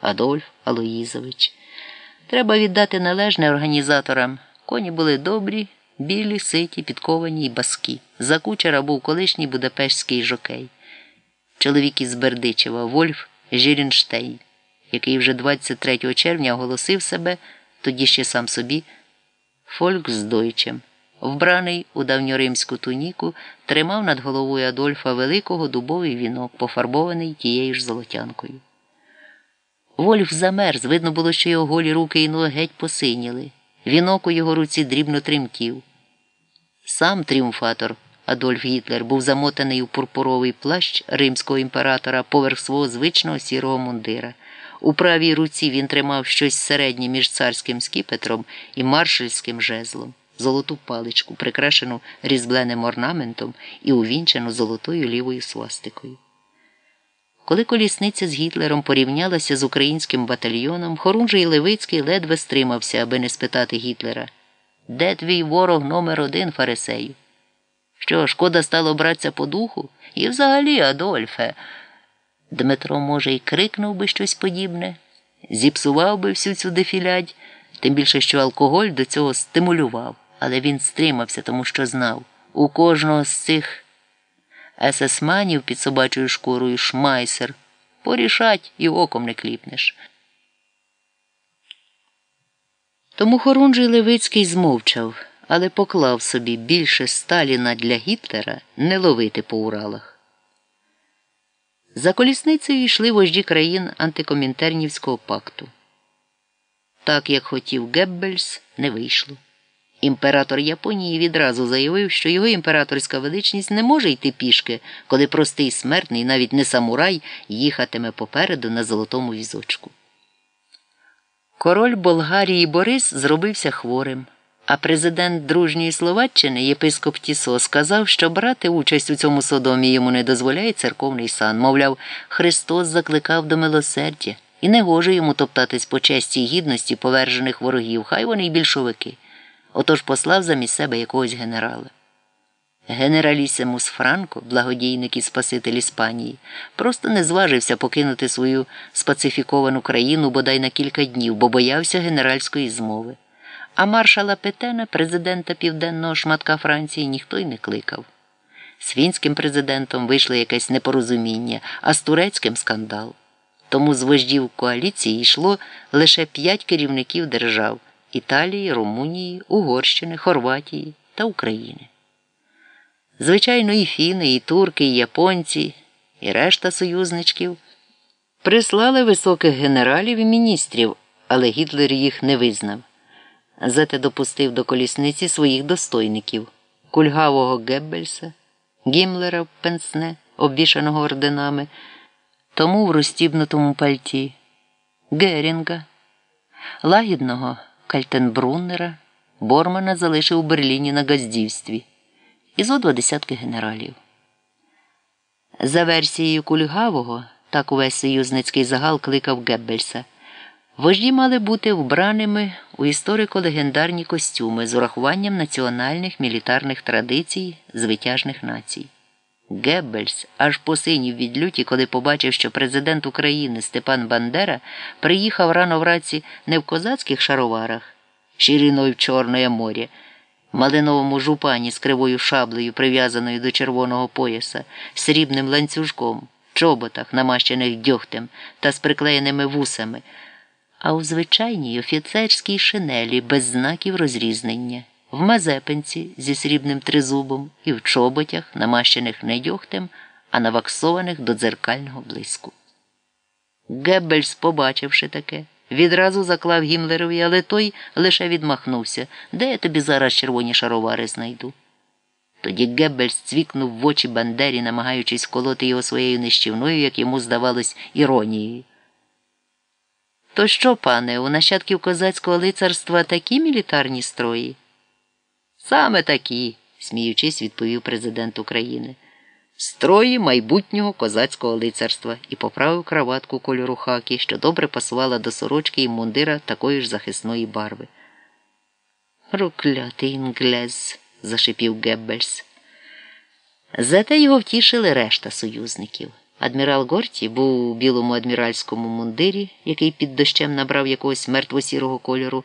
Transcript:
Адольф Алоїзович. Треба віддати належне організаторам. Коні були добрі, білі, ситі, підковані й баскі. За кучера був колишній будапештський жокей. Чоловік із Бердичева Вольф Жірінштейн, який вже 23 червня оголосив себе, тоді ще сам собі, фольксдойчем. Вбраний у давньоримську туніку, тримав над головою Адольфа великого дубовий вінок, пофарбований тією ж золотянкою. Вольф замерз, видно було, що його голі руки і ноги геть посиніли. Вінок у його руці дрібно тремтів. Сам тріумфатор Адольф Гітлер був замотаний у пурпуровий плащ римського імператора поверх свого звичного сірого мундира. У правій руці він тримав щось середнє між царським скіпетром і маршальським жезлом, золоту паличку, прикрашену різбленим орнаментом і увінчену золотою лівою свастикою. Коли колісниця з Гітлером порівнялася з українським батальйоном, Хорунжий Левицький ледве стримався, аби не спитати Гітлера Де твій ворог номер один, Фарисею? Що, шкода стало братися по духу? І взагалі, Адольфе. Дмитро, може, і крикнув би щось подібне, зіпсував би всю цю дефілядь, тим більше, що алкоголь до цього стимулював, але він стримався, тому що знав, у кожного з цих есесманів під собачою шкурою шмайсер. Порішать і оком не кліпнеш. Тому Хорунжий Левицький змовчав, але поклав собі більше Сталіна для Гітлера не ловити по Уралах. За колісницею йшли вожді країн антикомінтернівського пакту. Так, як хотів Геббельс, не вийшло. Імператор Японії відразу заявив, що його імператорська величність не може йти пішки, коли простий смертний, навіть не самурай, їхатиме попереду на золотому візочку. Король Болгарії Борис зробився хворим, а президент дружньої Словаччини, єпископ Тісо, сказав, що брати участь у цьому содомі йому не дозволяє церковний сан. Мовляв, Христос закликав до милосердя, і не гоже йому топтатись по честі й гідності повержених ворогів, хай вони й більшовики. Отож послав замість себе якогось генерала. Генералісимус Франко, благодійник і спаситель Іспанії, просто не зважився покинути свою спацифіковану країну бодай на кілька днів, бо боявся генеральської змови. А маршала Петена, президента південного шматка Франції, ніхто й не кликав. З фінським президентом вийшло якесь непорозуміння, а з турецьким скандал. Тому з вождів коаліції йшло лише п'ять керівників держав. Італії, Румунії, Угорщини, Хорватії та України. Звичайно, і фіни, і турки, і японці, і решта союзничків прислали високих генералів і міністрів, але Гітлер їх не визнав. Зате допустив до колісниці своїх достойників кульгавого Геббельса, Гімлера пенсне, обвішаного орденами, тому в розстібнутому пальті, Герінга, лагідного. Кальтенбруннера, Бормана залишив у Берліні на газдівстві і зо два десятки генералів. За версією Кульгавого, так увесь союзницький загал кликав Геббельса, вожді мали бути вбраними у історико-легендарні костюми з урахуванням національних мілітарних традицій звитяжних націй. Геббельс аж посинів від люті, коли побачив, що президент України Степан Бандера приїхав рано вранці не в козацьких шароварах, шириною в Чорне море, малиновому жупані з кривою шаблею, прив'язаною до червоного пояса, срібним ланцюжком, чоботах, намащених дьогтем та з приклеєними вусами, а у звичайній офіцерській шинелі без знаків розрізнення в мазепинці зі срібним тризубом і в чоботях, намащених не дьогтем, а наваксованих до дзеркального блиску. Геббельс, побачивши таке, відразу заклав Гімлерові, але той лише відмахнувся, де я тобі зараз червоні шаровари знайду. Тоді Геббельс цвікнув в очі Бандері, намагаючись колоти його своєю нищівною, як йому здавалось, іронією. То що, пане, у нащадків козацького лицарства такі мілітарні строї? Саме такі, сміючись, відповів президент України. Строї майбутнього козацького лицарства і поправив краватку кольору хакі, що добре пасувала до сорочки і мундира такої ж захисної барви. Руклятий інглез, зашипів Геббельс. Зате його втішили решта союзників. Адмірал Горті був у білому адміральському мундирі, який під дощем набрав якогось мертво-сірого кольору.